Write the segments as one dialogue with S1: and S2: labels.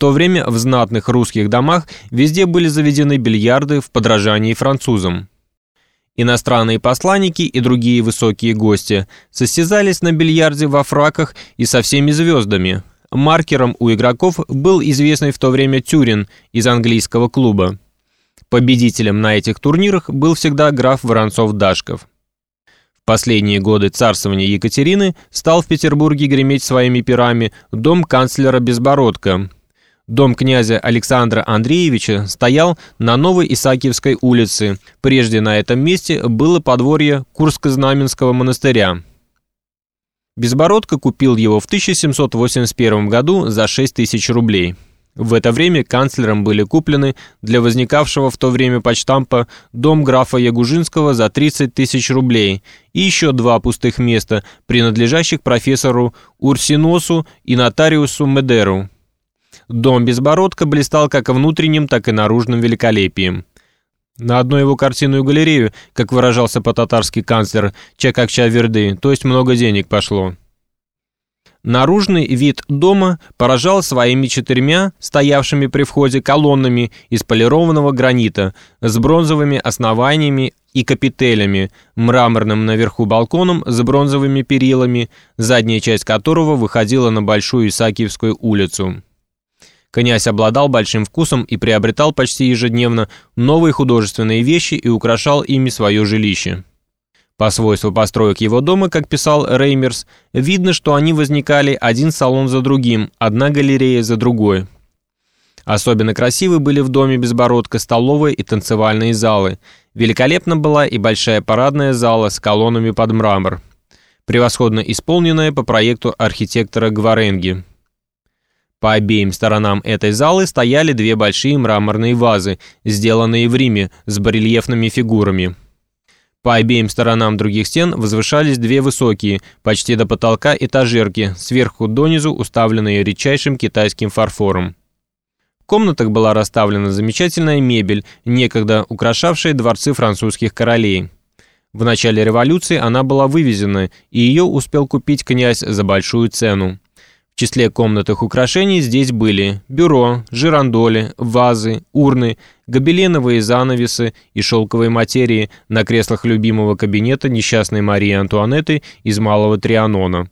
S1: то время в знатных русских домах везде были заведены бильярды в подражании французам. Иностранные посланники и другие высокие гости состязались на бильярде во фраках и со всеми звездами. Маркером у игроков был известный в то время Тюрин из английского клуба. Победителем на этих турнирах был всегда граф Воронцов-Дашков. В последние годы царствования Екатерины стал в Петербурге греметь своими пирами дом канцлера Безбородко, Дом князя Александра Андреевича стоял на Новой Исаакиевской улице. Прежде на этом месте было подворье Курско-Знаменского монастыря. Безбородко купил его в 1781 году за 6 тысяч рублей. В это время канцлером были куплены для возникавшего в то время почтампа дом графа Ягужинского за 30 тысяч рублей и еще два пустых места, принадлежащих профессору Урсиносу и нотариусу Медеру. Дом Безбородка блистал как внутренним, так и наружным великолепием. На одну его картинную галерею, как выражался по-татарски канцлер, чекакча верды, то есть много денег пошло. Наружный вид дома поражал своими четырьмя стоявшими при входе колоннами из полированного гранита с бронзовыми основаниями и капителями, мраморным наверху балконом с бронзовыми перилами, задняя часть которого выходила на Большую Исаакиевскую улицу. Князь обладал большим вкусом и приобретал почти ежедневно новые художественные вещи и украшал ими свое жилище. По свойству построек его дома, как писал Реймерс, видно, что они возникали один салон за другим, одна галерея за другой. Особенно красивы были в доме Безбородка столовые и танцевальные залы. Великолепна была и большая парадная зала с колоннами под мрамор, превосходно исполненная по проекту архитектора Гваренги. По обеим сторонам этой залы стояли две большие мраморные вазы, сделанные в Риме, с барельефными фигурами. По обеим сторонам других стен возвышались две высокие, почти до потолка этажерки, сверху донизу уставленные редчайшим китайским фарфором. В комнатах была расставлена замечательная мебель, некогда украшавшая дворцы французских королей. В начале революции она была вывезена, и ее успел купить князь за большую цену. В числе комнатных украшений здесь были бюро, жирандоли, вазы, урны, гобеленовые занавесы и шелковые материи на креслах любимого кабинета несчастной Марии Антуанетты из Малого Трианона.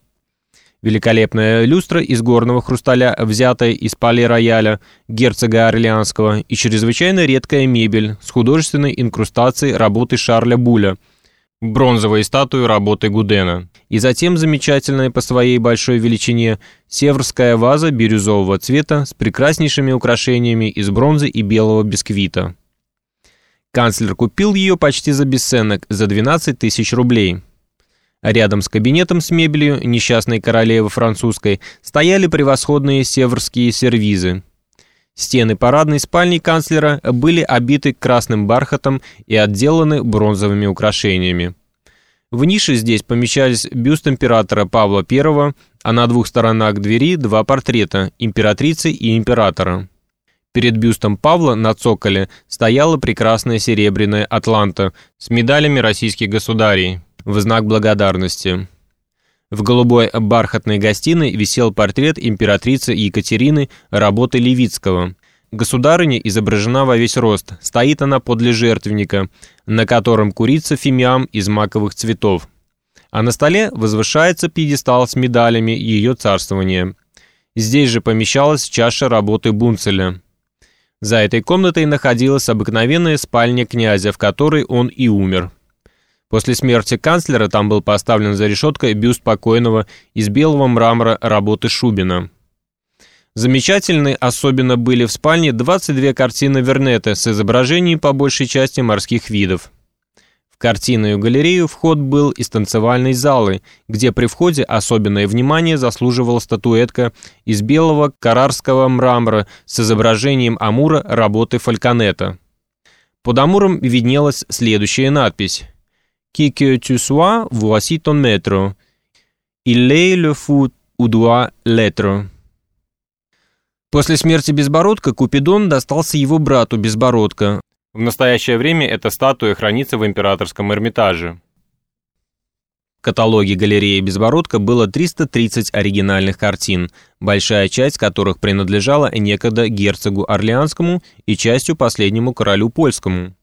S1: Великолепная люстра из горного хрусталя, взятая из пале-рояля герцога Орлеанского, и чрезвычайно редкая мебель с художественной инкрустацией работы Шарля Буля – бронзовые статуи работы Гудена. И затем замечательная по своей большой величине северская ваза бирюзового цвета с прекраснейшими украшениями из бронзы и белого бисквита. Канцлер купил ее почти за бесценок, за 12 тысяч рублей. рядом с кабинетом с мебелью несчастной королевы французской стояли превосходные северские сервизы. Стены парадной спальни канцлера были обиты красным бархатом и отделаны бронзовыми украшениями. В нише здесь помещались бюст императора Павла I, а на двух сторонах двери два портрета – императрицы и императора. Перед бюстом Павла на цоколе стояла прекрасная серебряная атланта с медалями российских государей в знак благодарности. В голубой бархатной гостиной висел портрет императрицы Екатерины работы Левицкого. Государыня изображена во весь рост, стоит она подле жертвенника, на котором курица фимиам из маковых цветов. А на столе возвышается пьедестал с медалями ее царствования. Здесь же помещалась чаша работы Бунцеля. За этой комнатой находилась обыкновенная спальня князя, в которой он и умер. После смерти канцлера там был поставлен за решеткой бюст покойного из белого мрамора работы Шубина. Замечательны особенно были в спальне 22 картины Вернета с изображением по большей части морских видов. В картинную галерею вход был из танцевальной залы, где при входе особенное внимание заслуживала статуэтка из белого карарского мрамора с изображением Амура работы Фальконета. Под Амуром виднелась следующая надпись – Qui que tu sois, voici ton maître. Il est le fou ou doit l'être. После смерти Безбородка Купидон достался его брату Безбородка. В настоящее время эта статуя хранится в императорском Эрмитаже. В каталоге галереи Безбородка было 330 оригинальных картин, большая часть которых принадлежала некогда герцогу Орлеанскому и частью последнему королю польскому.